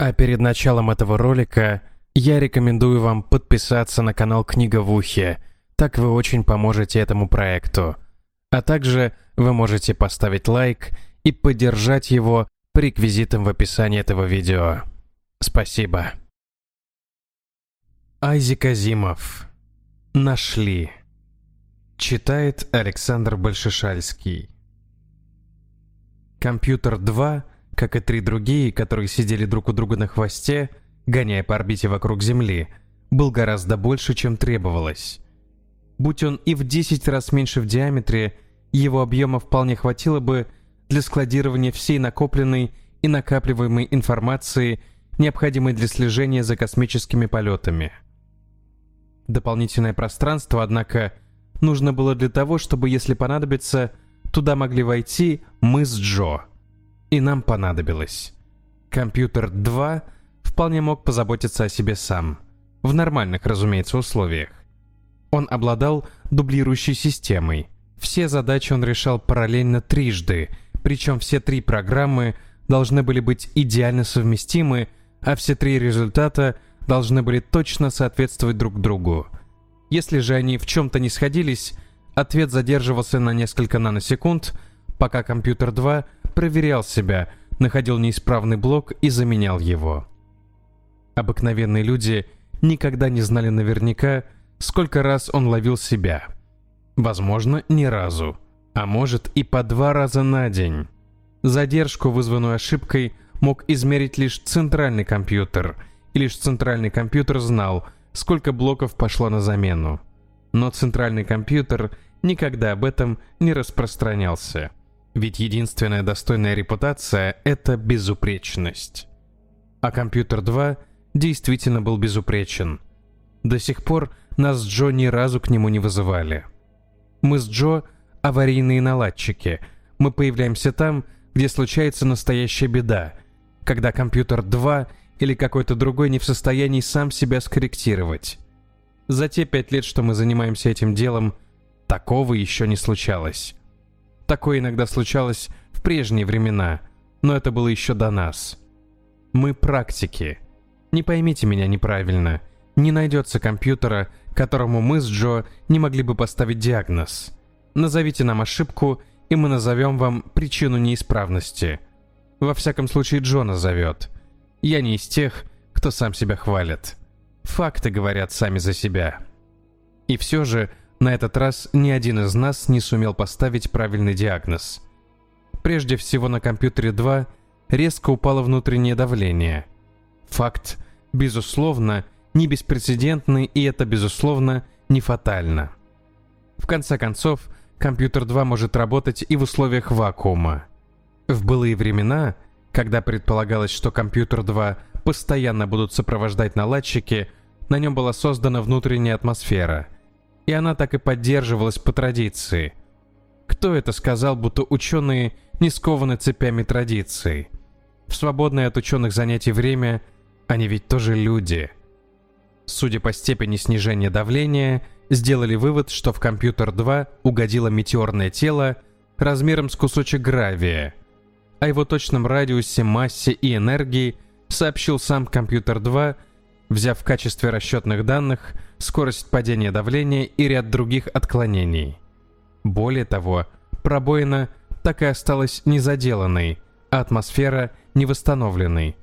А перед началом этого ролика я рекомендую вам подписаться на канал «Книга в ухе», так вы очень поможете этому проекту. А также вы можете поставить лайк и поддержать его по реквизитам в описании этого видео. Спасибо. Айзек Азимов. Нашли. Читает Александр Большешальский. Компьютер 2, как и три другие, которые сидели друг у друга на хвосте, гоняя по орбите вокруг Земли, был гораздо больше, чем требовалось. Будь он и в 10 раз меньше в диаметре, его объема вполне хватило бы для складирования всей накопленной и накапливаемой информации, необходимой для слежения за космическими полетами. Дополнительное пространство, однако, нужно было для того, чтобы, если понадобится, туда могли войти мы с Джо. И нам понадобилось. Компьютер 2 вполне мог позаботиться о себе сам. В нормальных, разумеется, условиях. Он обладал дублирующей системой. Все задачи он решал параллельно трижды, причем все три программы должны были быть идеально совместимы, а все три результата должны были точно соответствовать друг другу. Если же они в чем-то не сходились, ответ задерживался на несколько наносекунд, пока компьютер 2 проверял себя, находил неисправный блок и заменял его. Обыкновенные люди никогда не знали наверняка, сколько раз он ловил себя. Возможно, ни разу. А может и по два раза на день. Задержку, вызванную ошибкой, мог измерить лишь центральный компьютер, и лишь центральный компьютер знал, сколько блоков пошло на замену. Но центральный компьютер никогда об этом не распространялся. Ведь единственная достойная репутация — это безупречность. А компьютер 2 действительно был безупречен. До сих пор нас с Джо ни разу к нему не вызывали. Мы с Джо — аварийные наладчики. Мы появляемся там, где случается настоящая беда, когда компьютер 2 или какой-то другой не в состоянии сам себя скорректировать. За те пять лет, что мы занимаемся этим делом, такого еще не случалось. Такое иногда случалось в прежние времена, но это было еще до нас. Мы практики. Не поймите меня неправильно. Не найдется компьютера, которому мы с Джо не могли бы поставить диагноз. Назовите нам ошибку, и мы назовем вам причину неисправности. Во всяком случае, Джо назовет. Я не из тех, кто сам себя хвалит. Факты говорят сами за себя. И все же, на этот раз ни один из нас не сумел поставить правильный диагноз. Прежде всего на компьютере 2 резко упало внутреннее давление. Факт, безусловно, не беспрецедентный, и это, безусловно, не фатально. В конце концов, компьютер 2 может работать и в условиях вакуума. В былые времена, когда предполагалось, что компьютер 2 постоянно будут сопровождать наладчики, на нем была создана внутренняя атмосфера. И она так и поддерживалась по традиции. Кто это сказал, будто ученые не скованы цепями традиций? В свободное от ученых занятий время они ведь тоже люди. Судя по степени снижения давления, сделали вывод, что в компьютер 2 угодило метеорное тело размером с кусочек гравия. О его точном радиусе, массе и энергии – сообщил сам компьютер 2, взяв в качестве расчетных данных скорость падения давления и ряд других отклонений. Более того, пробоина так и осталась незаделанной, а атмосфера невосстановленной,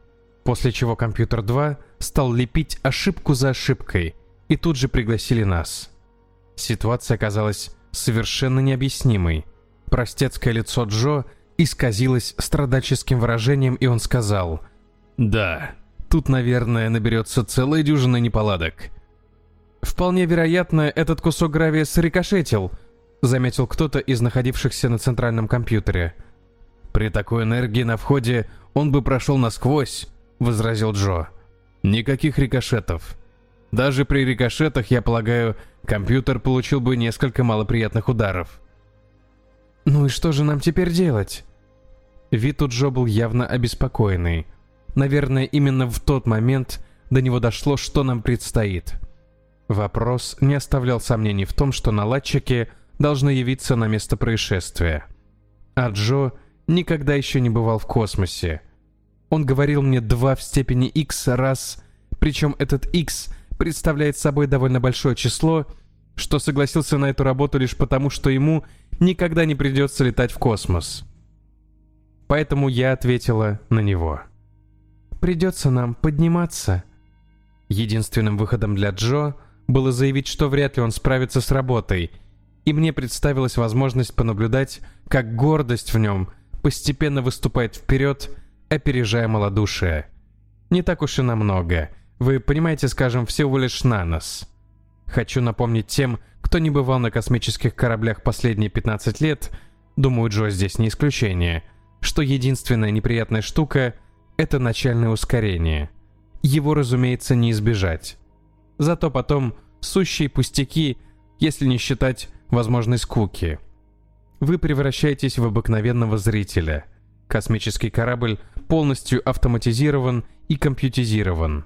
после чего компьютер 2 стал лепить ошибку за ошибкой, и тут же пригласили нас. Ситуация оказалась совершенно необъяснимой. Простецкое лицо Джо исказилось страдальческим выражением, и он сказал – да, тут, наверное, наберется целая дюжина неполадок. Вполне вероятно, этот кусок гравия срикошетил, заметил кто-то из находившихся на центральном компьютере. При такой энергии на входе он бы прошел насквозь, возразил Джо. Никаких рикошетов. Даже при рикошетах, я полагаю, компьютер получил бы несколько малоприятных ударов. «Ну и что же нам теперь делать?» Вид у Джо был явно обеспокоенный. Наверное, именно в тот момент до него дошло, что нам предстоит. Вопрос не оставлял сомнений в том, что наладчики должны явиться на место происшествия. А Джо никогда еще не бывал в космосе. Он говорил мне 2 в степени x раз, причем этот x представляет собой довольно большое число, что согласился на эту работу лишь потому, что ему никогда не придется летать в космос. Поэтому я ответила на него. «Придется нам подниматься». Единственным выходом для Джо было заявить, что вряд ли он справится с работой, и мне представилась возможность понаблюдать, как гордость в нем постепенно выступает вперед, опережая малодушие. Не так уж и намного. Вы понимаете, скажем, всего лишь на нос. Хочу напомнить тем, кто не бывал на космических кораблях последние 15 лет, думаю, Джо здесь не исключение, что единственная неприятная штука — это начальное ускорение. Его, разумеется, не избежать. Зато потом сущие пустяки, если не считать возможной скуки. Вы превращаетесь в обыкновенного зрителя. Космический корабль полностью автоматизирован и компьютизирован.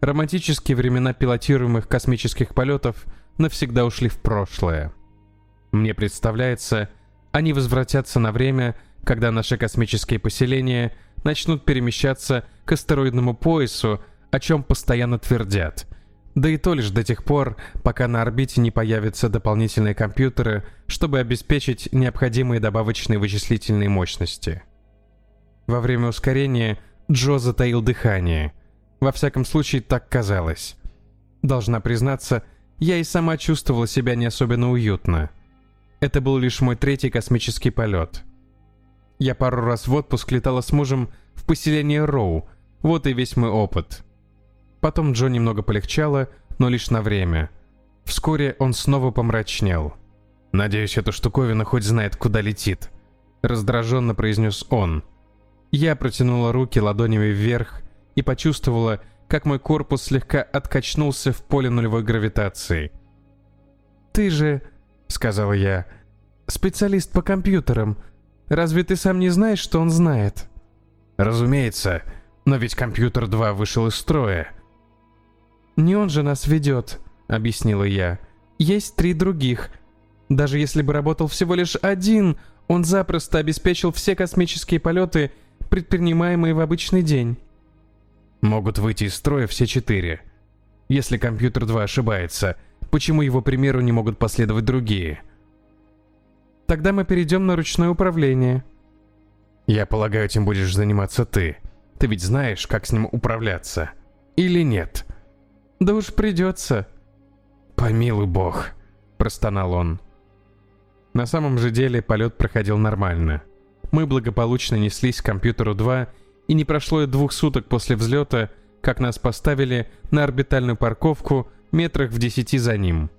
Романтические времена пилотируемых космических полетов навсегда ушли в прошлое. Мне представляется, они возвратятся на время, когда наши космические поселения начнут перемещаться к астероидному поясу, о чем постоянно твердят. Да и то лишь до тех пор, пока на орбите не появятся дополнительные компьютеры, чтобы обеспечить необходимые добавочные вычислительные мощности. Во время ускорения Джо затаил дыхание. Во всяком случае, так казалось. Должна признаться, я и сама чувствовала себя не особенно уютно. Это был лишь мой третий космический полет. Я пару раз в отпуск летала с мужем в поселение Роу, вот и весь мой опыт. Потом Джо немного полегчало, но лишь на время. Вскоре он снова помрачнел. «Надеюсь, эта штуковина хоть знает, куда летит», — раздраженно произнес он. Я протянула руки ладонями вверх и почувствовала, как мой корпус слегка откачнулся в поле нулевой гравитации. «Ты же», — сказала я, — «специалист по компьютерам. Разве ты сам не знаешь, что он знает?» «Разумеется, но ведь компьютер 2 вышел из строя». «Не он же нас ведет», — объяснила я. «Есть три других. Даже если бы работал всего лишь один, он запросто обеспечил все космические полеты — предпринимаемые в обычный день. Могут выйти из строя все четыре. Если компьютер 2 ошибается, почему его примеру не могут последовать другие? Тогда мы перейдем на ручное управление. Я полагаю, этим будешь заниматься ты. Ты ведь знаешь, как с ним управляться. Или нет? Да уж придется. Помилуй бог, простонал он. На самом же деле полет проходил нормально мы благополучно неслись к компьютеру 2, и не прошло и двух суток после взлета, как нас поставили на орбитальную парковку метрах в десяти за ним.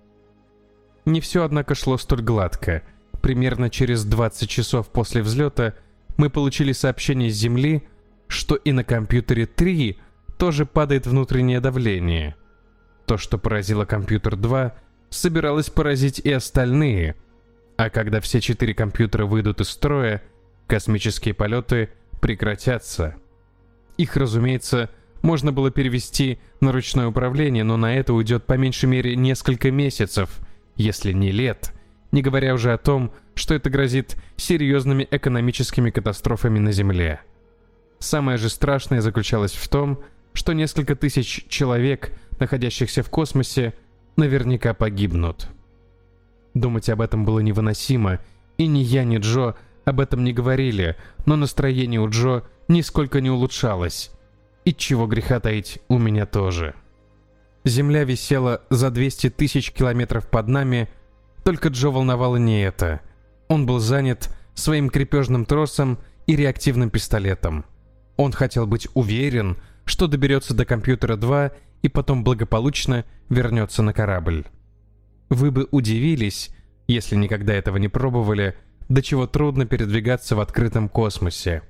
Не все, однако, шло столь гладко. Примерно через 20 часов после взлета мы получили сообщение с Земли, что и на компьютере 3 тоже падает внутреннее давление. То, что поразило компьютер 2, собиралось поразить и остальные. А когда все четыре компьютера выйдут из строя, космические полеты прекратятся. Их, разумеется, можно было перевести на ручное управление, но на это уйдет по меньшей мере несколько месяцев, если не лет, не говоря уже о том, что это грозит серьезными экономическими катастрофами на Земле. Самое же страшное заключалось в том, что несколько тысяч человек, находящихся в космосе, наверняка погибнут. Думать об этом было невыносимо, и ни я, ни Джо об этом не говорили, но настроение у Джо нисколько не улучшалось. И чего греха таить, у меня тоже. Земля висела за 200 тысяч километров под нами, только Джо волновало не это. Он был занят своим крепежным тросом и реактивным пистолетом. Он хотел быть уверен, что доберется до компьютера 2 и потом благополучно вернется на корабль. Вы бы удивились, если никогда этого не пробовали, до чего трудно передвигаться в открытом космосе.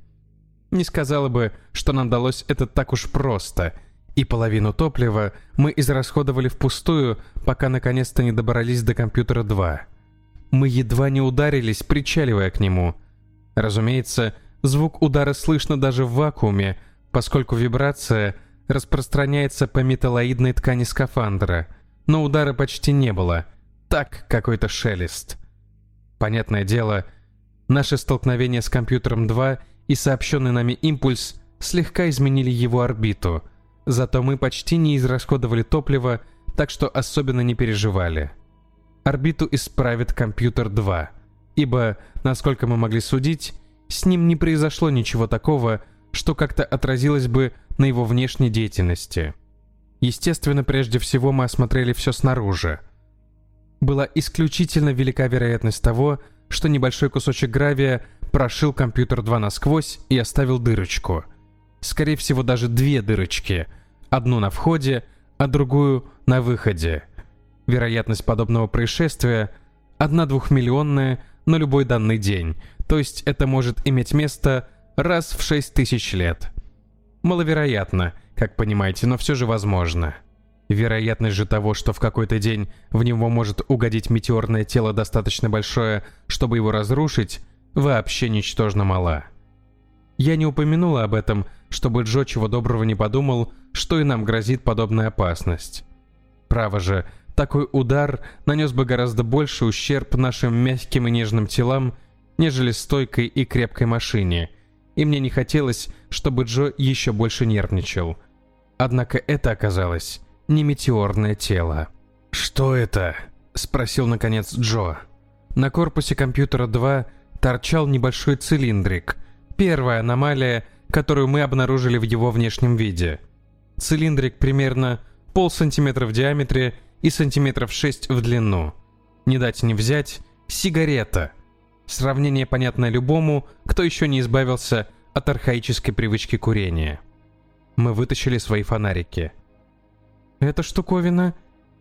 Не сказала бы, что нам далось это так уж просто, и половину топлива мы израсходовали впустую, пока наконец-то не добрались до компьютера 2. Мы едва не ударились, причаливая к нему. Разумеется, звук удара слышно даже в вакууме, поскольку вибрация распространяется по металлоидной ткани скафандра, но удара почти не было. Так какой-то шелест. Понятное дело, наше столкновение с компьютером 2 и сообщенный нами импульс слегка изменили его орбиту, зато мы почти не израсходовали топливо, так что особенно не переживали. Орбиту исправит компьютер 2, ибо, насколько мы могли судить, с ним не произошло ничего такого, что как-то отразилось бы на его внешней деятельности. Естественно, прежде всего мы осмотрели все снаружи. Была исключительно велика вероятность того, что небольшой кусочек гравия прошил компьютер 2 насквозь и оставил дырочку. Скорее всего, даже две дырочки. Одну на входе, а другую на выходе. Вероятность подобного происшествия – одна двухмиллионная на любой данный день, то есть это может иметь место раз в 6 тысяч лет. Маловероятно, как понимаете, но все же возможно. Вероятность же того, что в какой-то день в него может угодить метеорное тело достаточно большое, чтобы его разрушить, вообще ничтожно мала. Я не упомянула об этом, чтобы Джо чего доброго не подумал, что и нам грозит подобная опасность. Право же, такой удар нанес бы гораздо больше ущерб нашим мягким и нежным телам, нежели стойкой и крепкой машине, и мне не хотелось, чтобы Джо еще больше нервничал. Однако это оказалось не метеорное тело. «Что это?» — спросил наконец Джо. На корпусе компьютера 2 торчал небольшой цилиндрик. Первая аномалия, которую мы обнаружили в его внешнем виде. Цилиндрик примерно пол сантиметра в диаметре и сантиметров 6 в длину. Не дать не взять – сигарета. Сравнение понятное любому, кто еще не избавился от архаической привычки курения. Мы вытащили свои фонарики. «Эта штуковина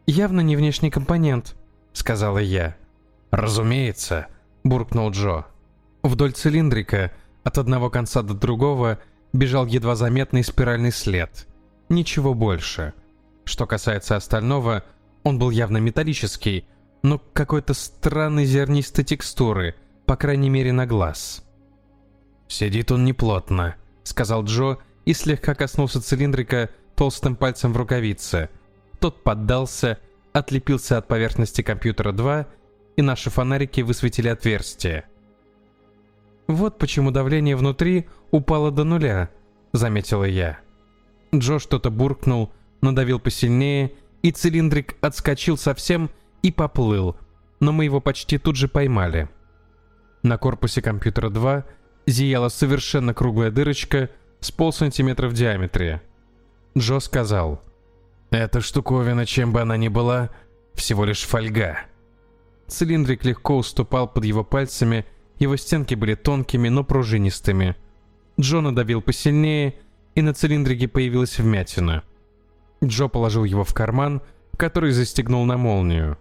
явно не внешний компонент», — сказала я. «Разумеется», — буркнул Джо. Вдоль цилиндрика, от одного конца до другого, бежал едва заметный спиральный след. Ничего больше. Что касается остального, он был явно металлический, но какой-то странной зернистой текстуры, по крайней мере на глаз. «Сидит он неплотно», — сказал Джо и слегка коснулся цилиндрика толстым пальцем в рукавице. Тот поддался, отлепился от поверхности компьютера 2, и наши фонарики высветили отверстие. «Вот почему давление внутри упало до нуля», — заметила я. Джо что-то буркнул, надавил посильнее, и цилиндрик отскочил совсем и поплыл, но мы его почти тут же поймали. На корпусе компьютера 2 зияла совершенно круглая дырочка с полсантиметра в диаметре. Джо сказал, «Эта штуковина, чем бы она ни была, всего лишь фольга». Цилиндрик легко уступал под его пальцами, его стенки были тонкими, но пружинистыми. Джо надавил посильнее, и на цилиндрике появилась вмятина. Джо положил его в карман, который застегнул на молнию.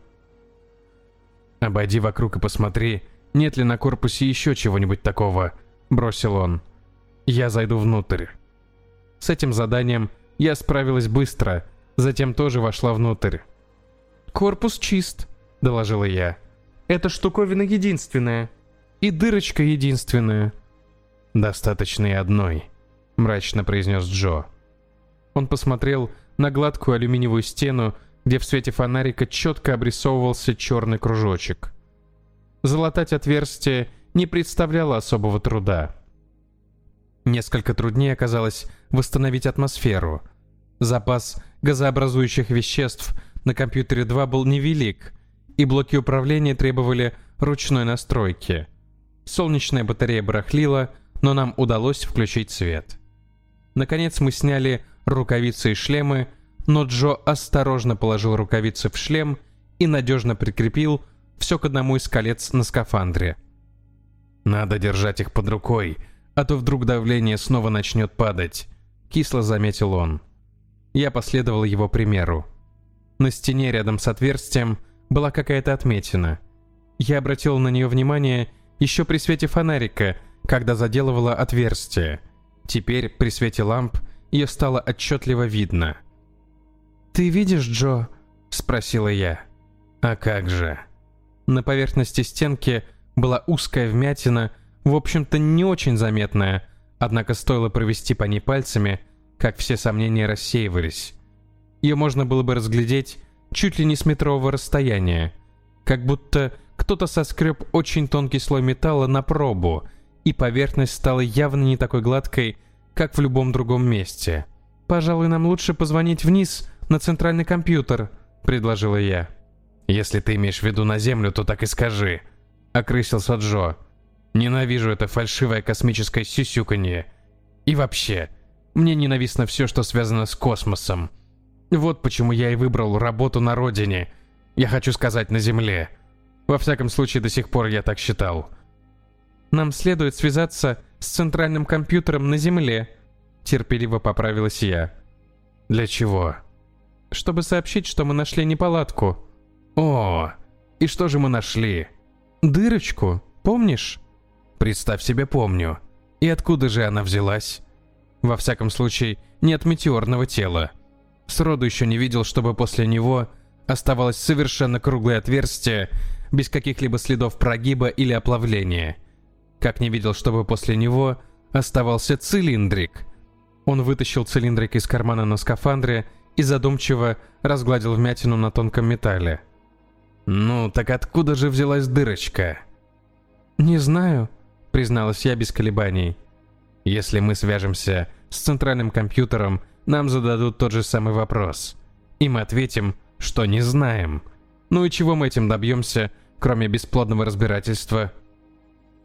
«Обойди вокруг и посмотри, нет ли на корпусе еще чего-нибудь такого», — бросил он. «Я зайду внутрь». С этим заданием я справилась быстро, затем тоже вошла внутрь. «Корпус чист», — доложила я. «Эта штуковина единственная. И дырочка единственная». «Достаточно и одной», — мрачно произнес Джо. Он посмотрел на гладкую алюминиевую стену, где в свете фонарика четко обрисовывался черный кружочек. Залатать отверстие не представляло особого труда. Несколько труднее оказалось восстановить атмосферу. Запас газообразующих веществ на компьютере 2 был невелик, и блоки управления требовали ручной настройки. Солнечная батарея барахлила, но нам удалось включить свет. Наконец мы сняли рукавицы и шлемы, но Джо осторожно положил рукавицы в шлем и надежно прикрепил все к одному из колец на скафандре. «Надо держать их под рукой, а то вдруг давление снова начнет падать», — кисло заметил он. Я последовал его примеру. На стене рядом с отверстием была какая-то отметина. Я обратил на нее внимание еще при свете фонарика, когда заделывала отверстие. Теперь, при свете ламп, ее стало отчетливо видно. «Ты видишь, Джо?» — спросила я. «А как же?» На поверхности стенки была узкая вмятина, в общем-то не очень заметная, однако стоило провести по ней пальцами, как все сомнения рассеивались. Ее можно было бы разглядеть чуть ли не с метрового расстояния, как будто кто-то соскреб очень тонкий слой металла на пробу, и поверхность стала явно не такой гладкой, как в любом другом месте. «Пожалуй, нам лучше позвонить вниз на центральный компьютер», — предложила я. «Если ты имеешь в виду на Землю, то так и скажи», — окрысился Джо. «Ненавижу это фальшивое космическое сюсюканье. И вообще, мне ненавистно все, что связано с космосом. Вот почему я и выбрал работу на родине. Я хочу сказать, на Земле. Во всяком случае, до сих пор я так считал. Нам следует связаться с центральным компьютером на Земле, терпеливо поправилась я. Для чего? Чтобы сообщить, что мы нашли неполадку. О, и что же мы нашли? Дырочку, помнишь? Представь себе, помню. И откуда же она взялась? Во всяком случае, не от метеорного тела. Сроду еще не видел, чтобы после него оставалось совершенно круглое отверстие, без каких-либо следов прогиба или оплавления. Как не видел, чтобы после него оставался цилиндрик. Он вытащил цилиндрик из кармана на скафандре и задумчиво разгладил вмятину на тонком металле. «Ну, так откуда же взялась дырочка?» «Не знаю», — призналась я без колебаний. «Если мы свяжемся с центральным компьютером, нам зададут тот же самый вопрос. И мы ответим, что не знаем. Ну и чего мы этим добьемся, кроме бесплодного разбирательства?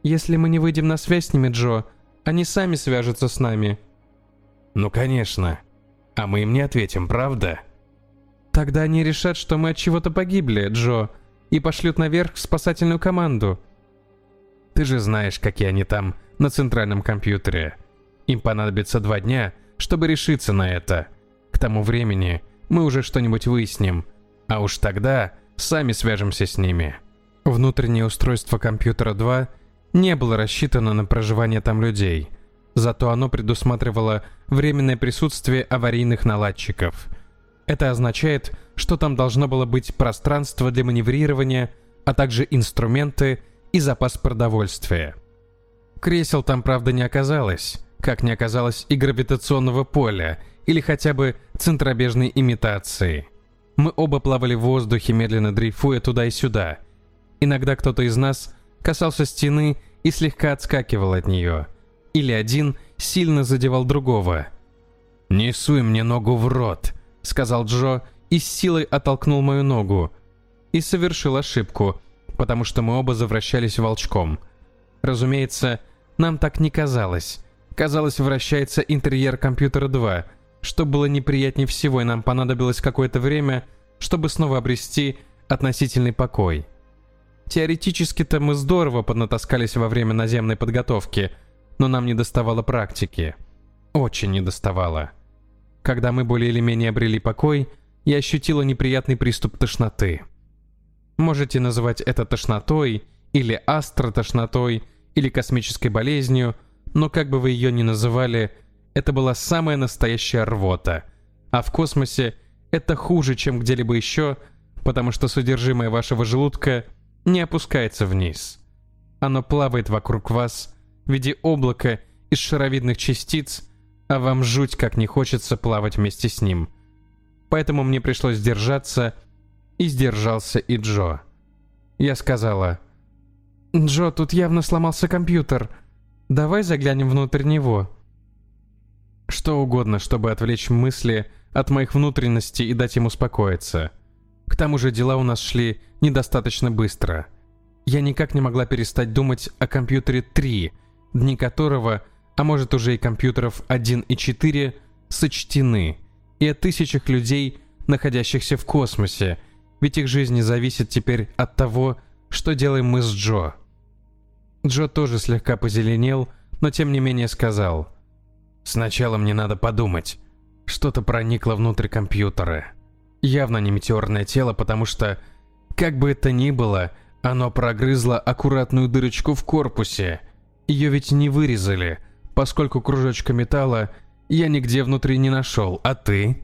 Если мы не выйдем на связь с ними, Джо, они сами свяжутся с нами. Ну, конечно. А мы им не ответим, правда? Тогда они решат, что мы от чего-то погибли, Джо, и пошлют наверх спасательную команду. Ты же знаешь, какие они там на центральном компьютере. Им понадобится два дня, чтобы решиться на это. К тому времени мы уже что-нибудь выясним, а уж тогда сами свяжемся с ними. Внутреннее устройство компьютера 2 не было рассчитано на проживание там людей, зато оно предусматривало временное присутствие аварийных наладчиков. Это означает, что там должно было быть пространство для маневрирования, а также инструменты и запас продовольствия. Кресел там, правда, не оказалось, как не оказалось и гравитационного поля, или хотя бы центробежной имитации. Мы оба плавали в воздухе, медленно дрейфуя туда и сюда. Иногда кто-то из нас касался стены и слегка отскакивал от нее. Или один сильно задевал другого. «Не суй мне ногу в рот», — сказал Джо и с силой оттолкнул мою ногу. И совершил ошибку, потому что мы оба завращались волчком. Разумеется, нам так не казалось. Казалось, вращается интерьер компьютера 2, что было неприятнее всего, и нам понадобилось какое-то время, чтобы снова обрести относительный покой. Теоретически-то мы здорово поднатаскались во время наземной подготовки, но нам не доставало практики. Очень не доставало. Когда мы более или менее обрели покой, я ощутила неприятный приступ тошноты. Можете называть это тошнотой, или астротошнотой, или космической болезнью, но как бы вы ее ни называли, это была самая настоящая рвота. А в космосе это хуже, чем где-либо еще, потому что содержимое вашего желудка не опускается вниз. Оно плавает вокруг вас в виде облака из шаровидных частиц, а вам жуть как не хочется плавать вместе с ним. Поэтому мне пришлось сдержаться, и сдержался и Джо. Я сказала, «Джо, тут явно сломался компьютер. Давай заглянем внутрь него. Что угодно, чтобы отвлечь мысли от моих внутренностей и дать им успокоиться. К тому же дела у нас шли недостаточно быстро. Я никак не могла перестать думать о компьютере 3, дни которого, а может уже и компьютеров 1 и 4, сочтены, и о тысячах людей, находящихся в космосе, ведь их жизни зависит теперь от того, что делаем мы с Джо. Джо тоже слегка позеленел, но тем не менее сказал. «Сначала мне надо подумать. Что-то проникло внутрь компьютера. Явно не метеорное тело, потому что, как бы это ни было, оно прогрызло аккуратную дырочку в корпусе. Ее ведь не вырезали, поскольку кружочка металла я нигде внутри не нашел, а ты?»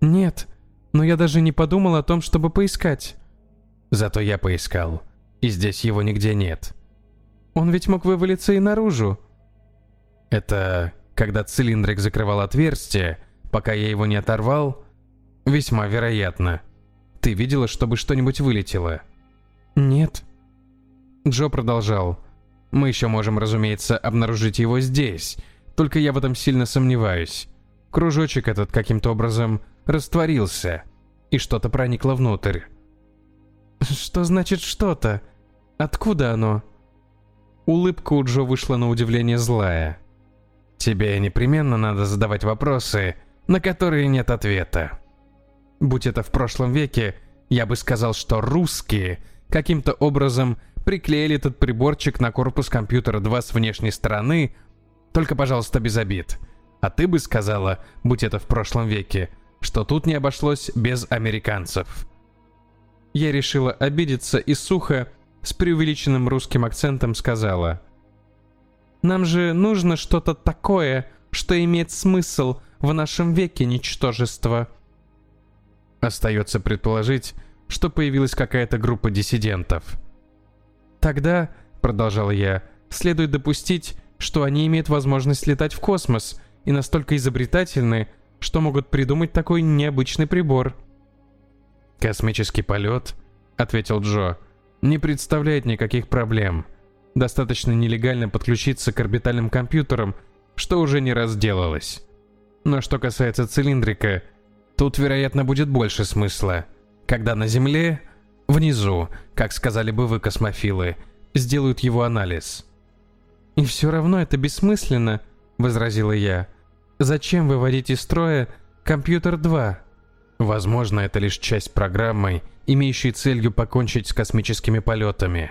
«Нет, но я даже не подумал о том, чтобы поискать». «Зато я поискал, и здесь его нигде нет». Он ведь мог вывалиться и наружу. Это когда цилиндрик закрывал отверстие, пока я его не оторвал? Весьма вероятно. Ты видела, чтобы что-нибудь вылетело? Нет. Джо продолжал. Мы еще можем, разумеется, обнаружить его здесь, Только я в этом сильно сомневаюсь. Кружочек этот каким-то образом растворился, и что-то проникло внутрь. «Что значит что-то? Откуда оно?» Улыбка у Джо вышла на удивление злая. «Тебе непременно надо задавать вопросы, на которые нет ответа. Будь это в прошлом веке, я бы сказал, что русские каким-то образом приклеили этот приборчик на корпус компьютера 2 с внешней стороны, только, пожалуйста, без обид. А ты бы сказала, будь это в прошлом веке, что тут не обошлось без американцев. Я решила обидеться и сухо, с преувеличенным русским акцентом сказала. «Нам же нужно что-то такое, что имеет смысл в нашем веке ничтожества». Остается предположить, что появилась какая-то группа диссидентов. «Тогда», — продолжал я, — «следует допустить, что они имеют возможность летать в космос и настолько изобретательны, что могут придумать такой необычный прибор». «Космический полет», — ответил Джо, — «не представляет никаких проблем. Достаточно нелегально подключиться к орбитальным компьютерам, что уже не раз делалось. Но что касается цилиндрика, тут, вероятно, будет больше смысла. Когда на Земле, внизу, как сказали бы вы, космофилы, сделают его анализ». «И все равно это бессмысленно», — возразила я. «Зачем выводить из строя компьютер 2?» Возможно, это лишь часть программы, имеющей целью покончить с космическими полетами.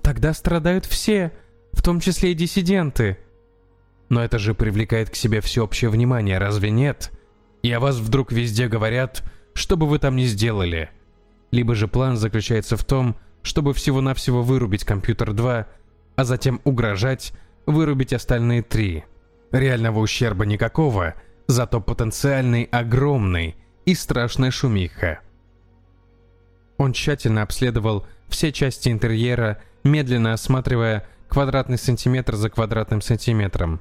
Тогда страдают все, в том числе и диссиденты. Но это же привлекает к себе всеобщее внимание, разве нет? И о вас вдруг везде говорят, что бы вы там ни сделали. Либо же план заключается в том, чтобы всего-навсего вырубить компьютер 2, а затем угрожать вырубить остальные три. Реального ущерба никакого, зато потенциальный огромный – и страшная шумиха. Он тщательно обследовал все части интерьера, медленно осматривая квадратный сантиметр за квадратным сантиметром.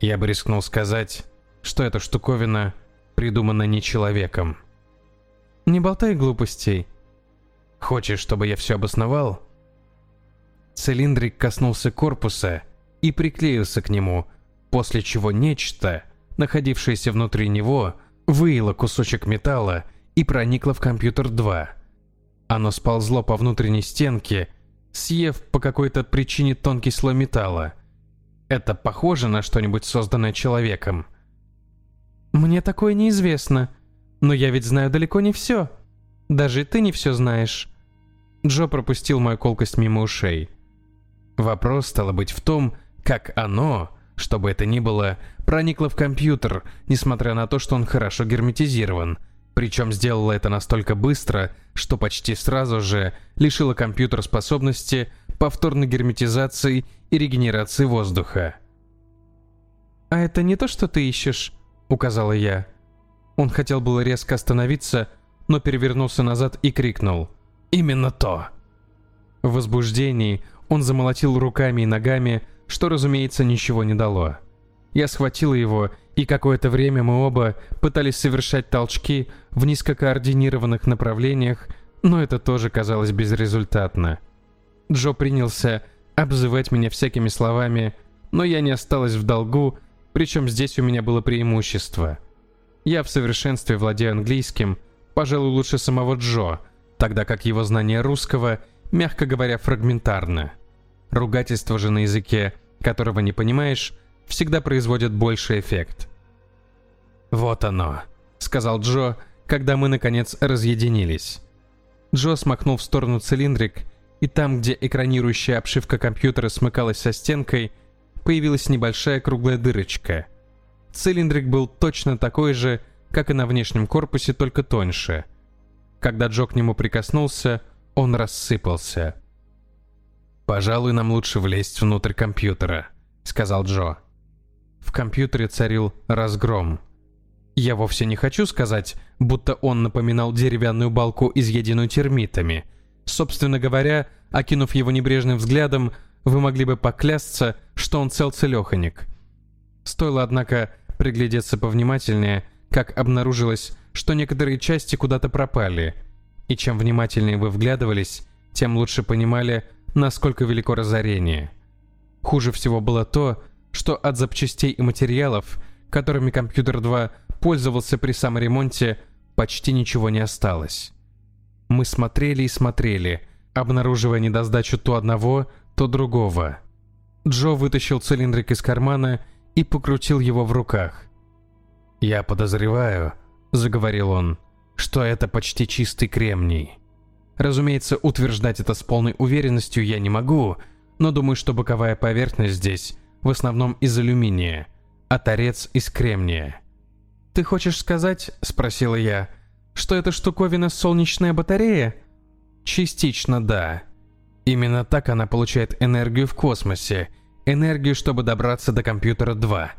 Я бы рискнул сказать, что эта штуковина придумана не человеком. Не болтай глупостей. Хочешь, чтобы я все обосновал? Цилиндрик коснулся корпуса и приклеился к нему, после чего нечто, находившееся внутри него, выило кусочек металла и проникло в компьютер 2. Оно сползло по внутренней стенке, съев по какой-то причине тонкий слой металла. Это похоже на что-нибудь созданное человеком? Мне такое неизвестно, но я ведь знаю далеко не все. Даже ты не все знаешь. Джо пропустил мою колкость мимо ушей. Вопрос стало быть в том, как оно, что бы это ни было, проникла в компьютер, несмотря на то, что он хорошо герметизирован. Причем сделала это настолько быстро, что почти сразу же лишила компьютер способности повторной герметизации и регенерации воздуха. «А это не то, что ты ищешь?» — указала я. Он хотел было резко остановиться, но перевернулся назад и крикнул. «Именно то!» В возбуждении он замолотил руками и ногами, что, разумеется, ничего не дало. Я схватила его, и какое-то время мы оба пытались совершать толчки в низкокоординированных направлениях, но это тоже казалось безрезультатно. Джо принялся обзывать меня всякими словами, но я не осталась в долгу, причем здесь у меня было преимущество. Я в совершенстве владею английским, пожалуй, лучше самого Джо, тогда как его знание русского, мягко говоря, фрагментарно. Ругательство же на языке, которого не понимаешь, всегда производят больший эффект. «Вот оно», — сказал Джо, когда мы, наконец, разъединились. Джо смахнул в сторону цилиндрик, и там, где экранирующая обшивка компьютера смыкалась со стенкой, появилась небольшая круглая дырочка. Цилиндрик был точно такой же, как и на внешнем корпусе, только тоньше. Когда Джо к нему прикоснулся, он рассыпался. «Пожалуй, нам лучше влезть внутрь компьютера», — сказал Джо. В компьютере царил разгром. Я вовсе не хочу сказать, будто он напоминал деревянную балку, изъеденную термитами. Собственно говоря, окинув его небрежным взглядом, вы могли бы поклясться, что он цел целеханик. Стоило, однако, приглядеться повнимательнее, как обнаружилось, что некоторые части куда-то пропали. И чем внимательнее вы вглядывались, тем лучше понимали, насколько велико разорение. Хуже всего было то, что от запчастей и материалов, которыми компьютер 2 пользовался при саморемонте, почти ничего не осталось. Мы смотрели и смотрели, обнаруживая недосдачу то одного, то другого. Джо вытащил цилиндрик из кармана и покрутил его в руках. «Я подозреваю», — заговорил он, — «что это почти чистый кремний». Разумеется, утверждать это с полной уверенностью я не могу, но думаю, что боковая поверхность здесь в основном из алюминия, а торец из кремния. «Ты хочешь сказать, — спросила я, — что эта штуковина солнечная батарея?» «Частично да. Именно так она получает энергию в космосе, энергию, чтобы добраться до компьютера 2,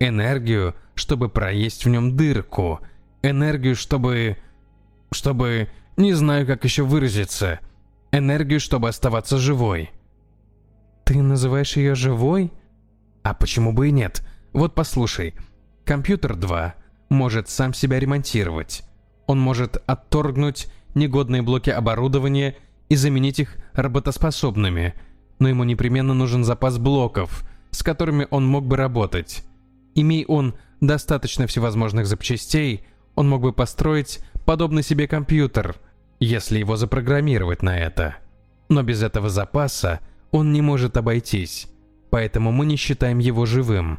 энергию, чтобы проесть в нем дырку, энергию, чтобы... чтобы... не знаю, как еще выразиться, энергию, чтобы оставаться живой». «Ты называешь ее живой?» «А почему бы и нет? Вот послушай. Компьютер 2 может сам себя ремонтировать. Он может отторгнуть негодные блоки оборудования и заменить их работоспособными, но ему непременно нужен запас блоков, с которыми он мог бы работать. Имей он достаточно всевозможных запчастей, он мог бы построить подобный себе компьютер, если его запрограммировать на это. Но без этого запаса он не может обойтись, поэтому мы не считаем его живым.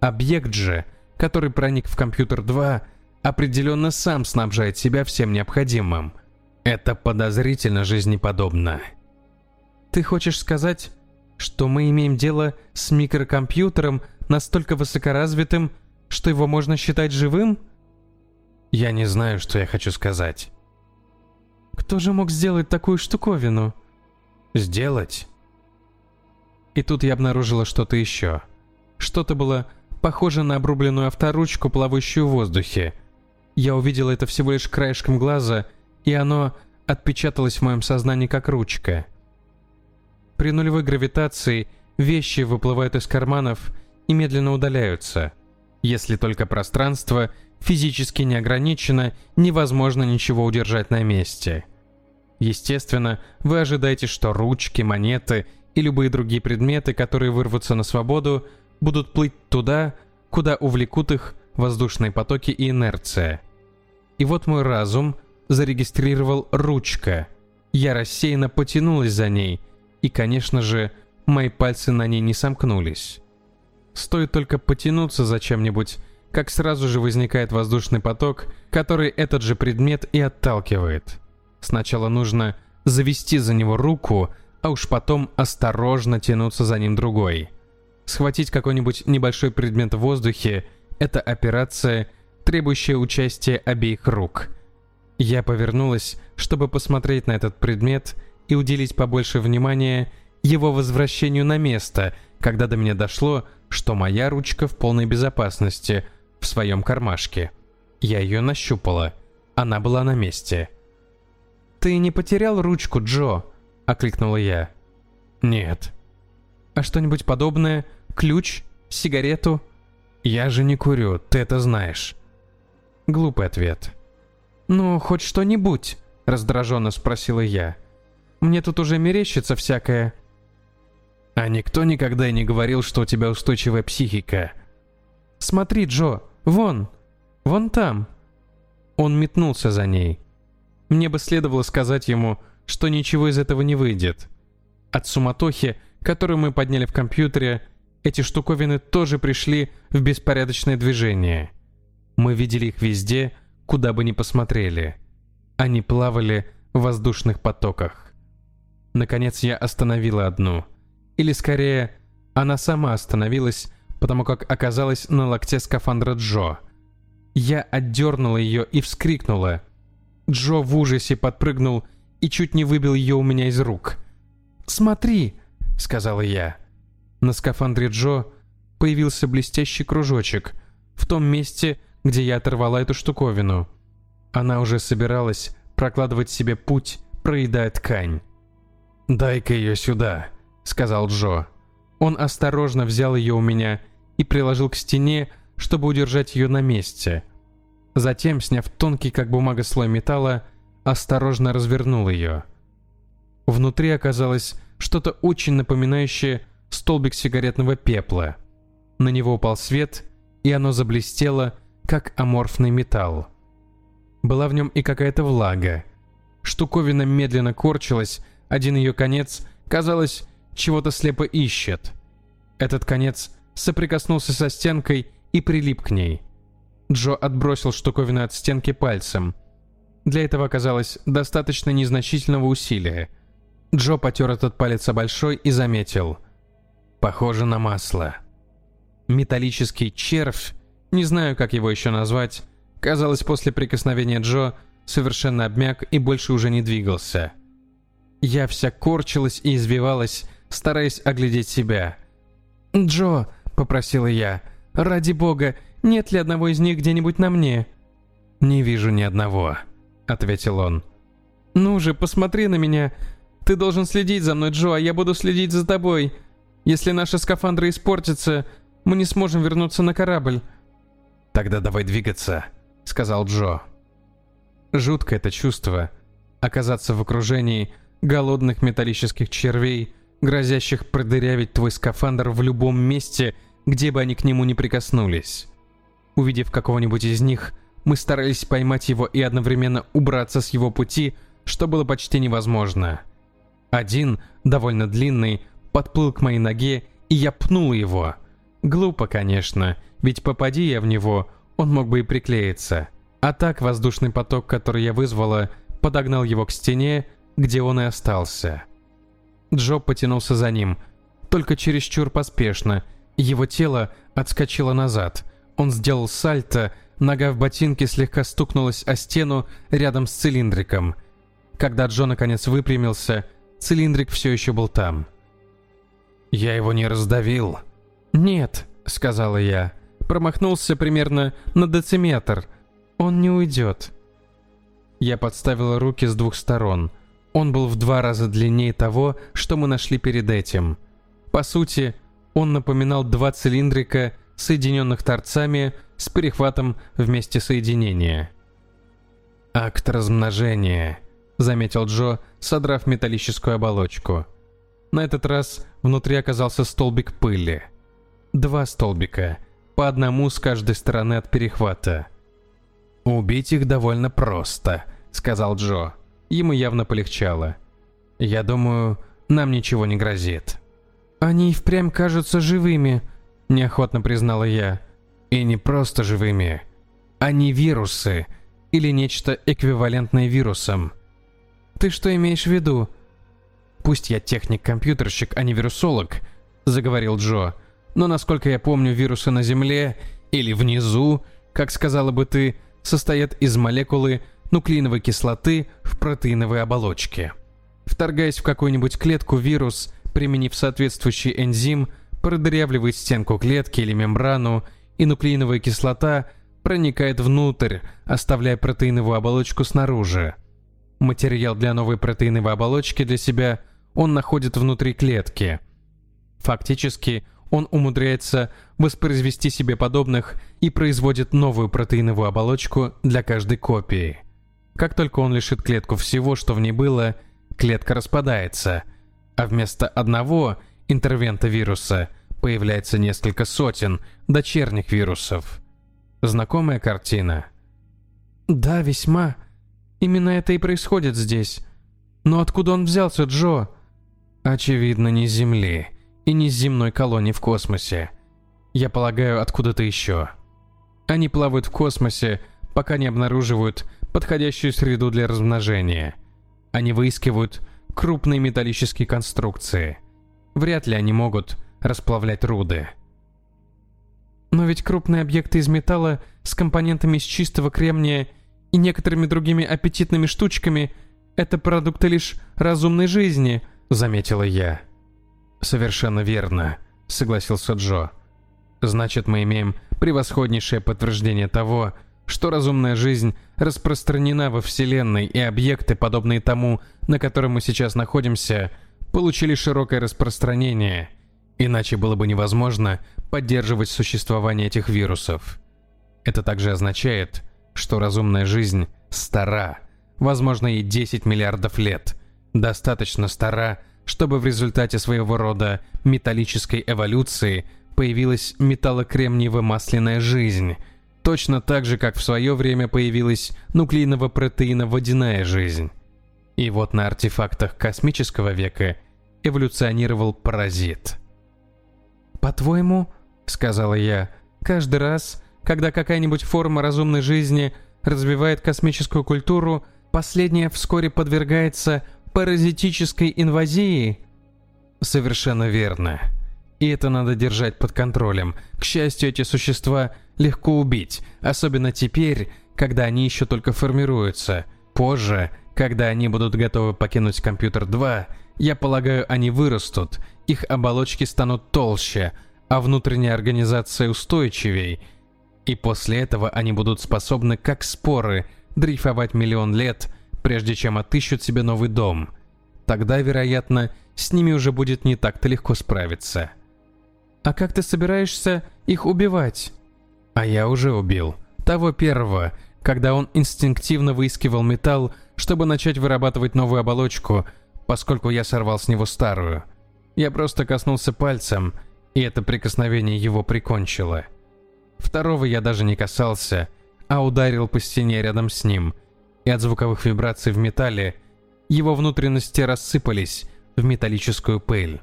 Объект же, который проник в компьютер 2, определенно сам снабжает себя всем необходимым – это подозрительно жизнеподобно. Ты хочешь сказать, что мы имеем дело с микрокомпьютером настолько высокоразвитым, что его можно считать живым? Я не знаю, что я хочу сказать. Кто же мог сделать такую штуковину? Сделать? И тут я обнаружила что-то еще. Что-то было похоже на обрубленную авторучку, плавающую в воздухе. Я увидела это всего лишь краешком глаза и оно отпечаталось в моем сознании как ручка. При нулевой гравитации вещи выплывают из карманов и медленно удаляются. Если только пространство физически не ограничено, невозможно ничего удержать на месте. Естественно, вы ожидаете, что ручки, монеты и любые другие предметы, которые вырвутся на свободу, будут плыть туда, куда увлекут их воздушные потоки и инерция. И вот мой разум зарегистрировал ручка. Я рассеянно потянулась за ней, и, конечно же, мои пальцы на ней не сомкнулись. Стоит только потянуться за чем-нибудь, как сразу же возникает воздушный поток, который этот же предмет и отталкивает. Сначала нужно завести за него руку, а уж потом осторожно тянуться за ним другой. Схватить какой-нибудь небольшой предмет в воздухе – это операция, требующая участия обеих рук – я повернулась, чтобы посмотреть на этот предмет и уделить побольше внимания его возвращению на место, когда до меня дошло, что моя ручка в полной безопасности, в своем кармашке. Я ее нащупала. Она была на месте. «Ты не потерял ручку, Джо?» – окликнула я. «Нет». «А что-нибудь подобное? Ключ? Сигарету?» «Я же не курю, ты это знаешь». Глупый ответ. «Ну, хоть что-нибудь?» – раздраженно спросила я. «Мне тут уже мерещится всякое». «А никто никогда и не говорил, что у тебя устойчивая психика». «Смотри, Джо, вон, вон там». Он метнулся за ней. Мне бы следовало сказать ему, что ничего из этого не выйдет. От суматохи, которую мы подняли в компьютере, эти штуковины тоже пришли в беспорядочное движение. Мы видели их везде – куда бы ни посмотрели. Они плавали в воздушных потоках. Наконец я остановила одну. Или скорее, она сама остановилась, потому как оказалась на локте скафандра Джо. Я отдернула ее и вскрикнула. Джо в ужасе подпрыгнул и чуть не выбил ее у меня из рук. «Смотри!» — сказала я. На скафандре Джо появился блестящий кружочек в том месте, где я оторвала эту штуковину. Она уже собиралась прокладывать себе путь, проедая ткань. «Дай-ка ее сюда», — сказал Джо. Он осторожно взял ее у меня и приложил к стене, чтобы удержать ее на месте. Затем, сняв тонкий, как бумага, слой металла, осторожно развернул ее. Внутри оказалось что-то очень напоминающее столбик сигаретного пепла. На него упал свет, и оно заблестело, как аморфный металл. Была в нем и какая-то влага. Штуковина медленно корчилась, один ее конец, казалось, чего-то слепо ищет. Этот конец соприкоснулся со стенкой и прилип к ней. Джо отбросил штуковину от стенки пальцем. Для этого оказалось достаточно незначительного усилия. Джо потер этот палец большой и заметил. Похоже на масло. Металлический червь, не знаю, как его еще назвать, казалось, после прикосновения Джо совершенно обмяк и больше уже не двигался. Я вся корчилась и извивалась, стараясь оглядеть себя. «Джо», — попросила я, — «ради бога, нет ли одного из них где-нибудь на мне?» «Не вижу ни одного», — ответил он. «Ну же, посмотри на меня. Ты должен следить за мной, Джо, а я буду следить за тобой. Если наши скафандры испортятся, мы не сможем вернуться на корабль». «Тогда давай двигаться», — сказал Джо. Жуткое это чувство — оказаться в окружении голодных металлических червей, грозящих продырявить твой скафандр в любом месте, где бы они к нему не прикоснулись. Увидев какого-нибудь из них, мы старались поймать его и одновременно убраться с его пути, что было почти невозможно. Один, довольно длинный, подплыл к моей ноге, и я пнул его. Глупо, конечно, ведь попади я в него, он мог бы и приклеиться. А так воздушный поток, который я вызвала, подогнал его к стене, где он и остался. Джо потянулся за ним, только чересчур поспешно. Его тело отскочило назад. Он сделал сальто, нога в ботинке слегка стукнулась о стену рядом с цилиндриком. Когда Джо наконец выпрямился, цилиндрик все еще был там. «Я его не раздавил». «Нет», — сказала я. Промахнулся примерно на дециметр. Он не уйдет. Я подставила руки с двух сторон. Он был в два раза длиннее того, что мы нашли перед этим. По сути, он напоминал два цилиндрика, соединенных торцами с перехватом вместе соединения. «Акт размножения», — заметил Джо, содрав металлическую оболочку. На этот раз внутри оказался столбик пыли. Два столбика, по одному с каждой стороны от перехвата. «Убить их довольно просто», — сказал Джо. Ему явно полегчало. «Я думаю, нам ничего не грозит». «Они и впрямь кажутся живыми», — неохотно признала я. «И не просто живыми. Они вирусы или нечто эквивалентное вирусам». «Ты что имеешь в виду?» «Пусть я техник-компьютерщик, а не вирусолог», — заговорил Джо. «Но насколько я помню, вирусы на Земле или внизу, как сказала бы ты, состоят из молекулы нуклеиновой кислоты в протеиновой оболочке. Вторгаясь в какую-нибудь клетку, вирус, применив соответствующий энзим, продырявливает стенку клетки или мембрану, и нуклеиновая кислота проникает внутрь, оставляя протеиновую оболочку снаружи. Материал для новой протеиновой оболочки для себя – он находит внутри клетки. Фактически, он умудряется воспроизвести себе подобных и производит новую протеиновую оболочку для каждой копии. Как только он лишит клетку всего, что в ней было, клетка распадается, а вместо одного интервента вируса появляется несколько сотен дочерних вирусов. Знакомая картина? Да, весьма. Именно это и происходит здесь. Но откуда он взялся, Джо? Очевидно, не с Земли и не с земной колонии в космосе. Я полагаю, откуда-то еще. Они плавают в космосе, пока не обнаруживают подходящую среду для размножения. Они выискивают крупные металлические конструкции. Вряд ли они могут расплавлять руды. Но ведь крупные объекты из металла с компонентами из чистого кремния и некоторыми другими аппетитными штучками – это продукты лишь разумной жизни –— заметила я. «Совершенно верно», — согласился Джо. «Значит, мы имеем превосходнейшее подтверждение того, что разумная жизнь распространена во Вселенной, и объекты, подобные тому, на котором мы сейчас находимся, получили широкое распространение. Иначе было бы невозможно поддерживать существование этих вирусов. Это также означает, что разумная жизнь стара, возможно, ей 10 миллиардов лет — достаточно стара, чтобы в результате своего рода металлической эволюции появилась металлокремниево-масляная жизнь, точно так же, как в свое время появилась нуклеиново-протеино-водяная жизнь. И вот на артефактах космического века эволюционировал паразит. «По-твоему, — сказала я, — каждый раз, когда какая-нибудь форма разумной жизни развивает космическую культуру, последняя вскоре подвергается паразитической инвазии?» «Совершенно верно. И это надо держать под контролем. К счастью, эти существа легко убить, особенно теперь, когда они еще только формируются. Позже, когда они будут готовы покинуть компьютер 2, я полагаю, они вырастут, их оболочки станут толще, а внутренняя организация устойчивей. И после этого они будут способны, как споры, дрейфовать миллион лет, прежде чем отыщут себе новый дом. Тогда, вероятно, с ними уже будет не так-то легко справиться. «А как ты собираешься их убивать?» «А я уже убил. Того первого, когда он инстинктивно выискивал металл, чтобы начать вырабатывать новую оболочку, поскольку я сорвал с него старую. Я просто коснулся пальцем, и это прикосновение его прикончило. Второго я даже не касался, а ударил по стене рядом с ним, и от звуковых вибраций в металле его внутренности рассыпались в металлическую пыль.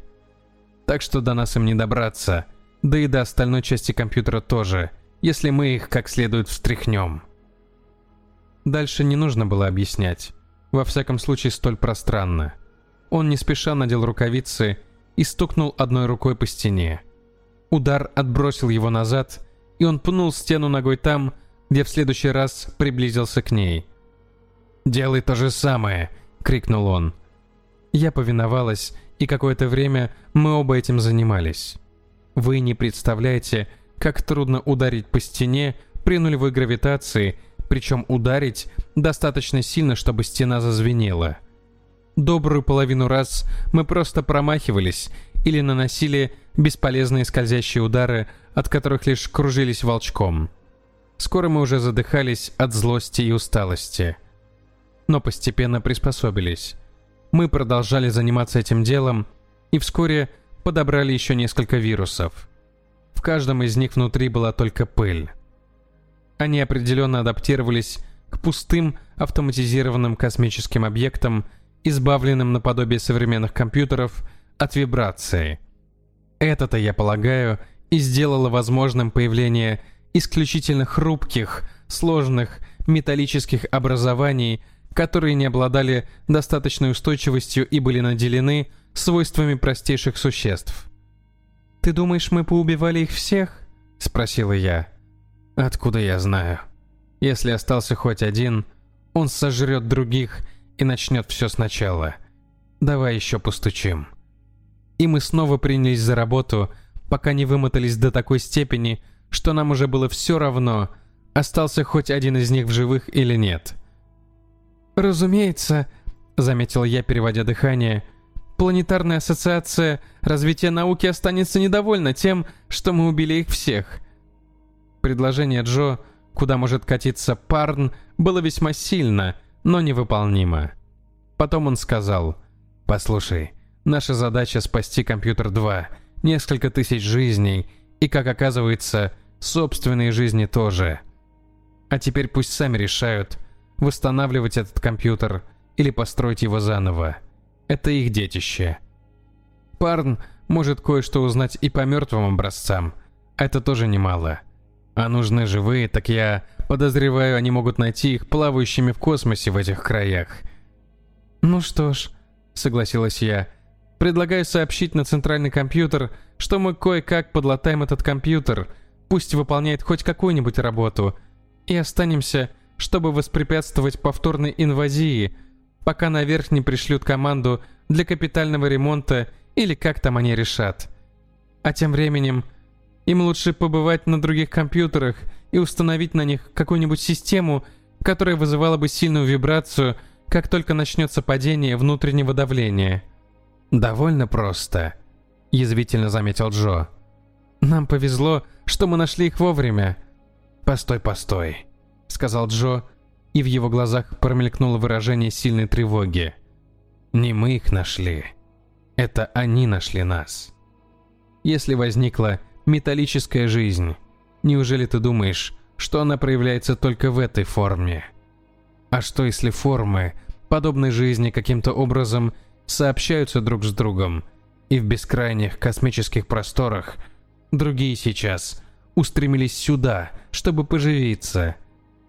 Так что до нас им не добраться, да и до остальной части компьютера тоже, если мы их как следует встряхнем. Дальше не нужно было объяснять. Во всяком случае, столь пространно. Он не спеша надел рукавицы и стукнул одной рукой по стене. Удар отбросил его назад, и он пнул стену ногой там, где в следующий раз приблизился к ней. «Делай то же самое!» — крикнул он. Я повиновалась, и какое-то время мы оба этим занимались. Вы не представляете, как трудно ударить по стене при нулевой гравитации — причем ударить достаточно сильно, чтобы стена зазвенела. Добрую половину раз мы просто промахивались или наносили бесполезные скользящие удары, от которых лишь кружились волчком. Скоро мы уже задыхались от злости и усталости. Но постепенно приспособились. Мы продолжали заниматься этим делом и вскоре подобрали еще несколько вирусов. В каждом из них внутри была только пыль. Они определенно адаптировались к пустым автоматизированным космическим объектам, избавленным наподобие современных компьютеров от вибрации. Это-то, я полагаю, и сделало возможным появление исключительно хрупких, сложных металлических образований, которые не обладали достаточной устойчивостью и были наделены свойствами простейших существ. «Ты думаешь, мы поубивали их всех?» — спросила я. Откуда я знаю? Если остался хоть один, он сожрет других и начнет все сначала. Давай еще постучим. И мы снова принялись за работу, пока не вымотались до такой степени, что нам уже было все равно, остался хоть один из них в живых или нет. «Разумеется», — заметил я, переводя дыхание, — «планетарная ассоциация развития науки останется недовольна тем, что мы убили их всех». Предложение Джо, куда может катиться Парн, было весьма сильно, но невыполнимо. Потом он сказал, «Послушай, наша задача спасти компьютер 2, несколько тысяч жизней, и, как оказывается, собственные жизни тоже. А теперь пусть сами решают, восстанавливать этот компьютер или построить его заново. Это их детище. Парн может кое-что узнать и по мертвым образцам. Это тоже немало. А нужны живые, так я подозреваю, они могут найти их плавающими в космосе в этих краях. Ну что ж, согласилась я. Предлагаю сообщить на центральный компьютер, что мы кое-как подлатаем этот компьютер, пусть выполняет хоть какую-нибудь работу, и останемся, чтобы воспрепятствовать повторной инвазии, пока наверх не пришлют команду для капитального ремонта или как там они решат. А тем временем им лучше побывать на других компьютерах и установить на них какую-нибудь систему, которая вызывала бы сильную вибрацию, как только начнется падение внутреннего давления. «Довольно просто», — язвительно заметил Джо. «Нам повезло, что мы нашли их вовремя». «Постой, постой», — сказал Джо, и в его глазах промелькнуло выражение сильной тревоги. «Не мы их нашли. Это они нашли нас. Если возникла Металлическая жизнь. Неужели ты думаешь, что она проявляется только в этой форме? А что если формы подобной жизни каким-то образом сообщаются друг с другом, и в бескрайних космических просторах другие сейчас устремились сюда, чтобы поживиться.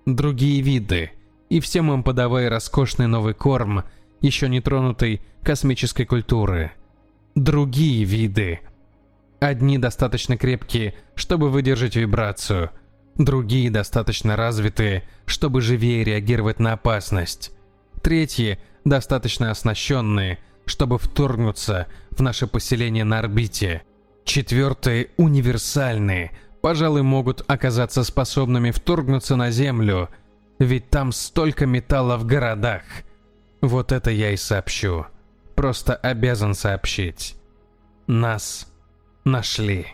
Другие виды, и всем им подавая роскошный новый корм, еще не тронутый космической культуры. Другие виды. Одни достаточно крепкие, чтобы выдержать вибрацию, другие достаточно развитые, чтобы живее реагировать на опасность. Третьи достаточно оснащенные, чтобы вторгнуться в наше поселение на орбите. Четвертые универсальные, пожалуй, могут оказаться способными вторгнуться на Землю, ведь там столько металла в городах. Вот это я и сообщу. Просто обязан сообщить. Нас нашли.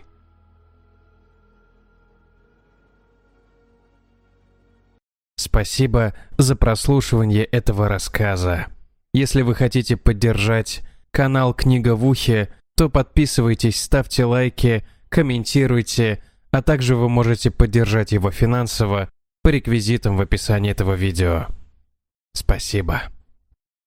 Спасибо за прослушивание этого рассказа. Если вы хотите поддержать канал «Книга в ухе», то подписывайтесь, ставьте лайки, комментируйте, а также вы можете поддержать его финансово по реквизитам в описании этого видео. Спасибо.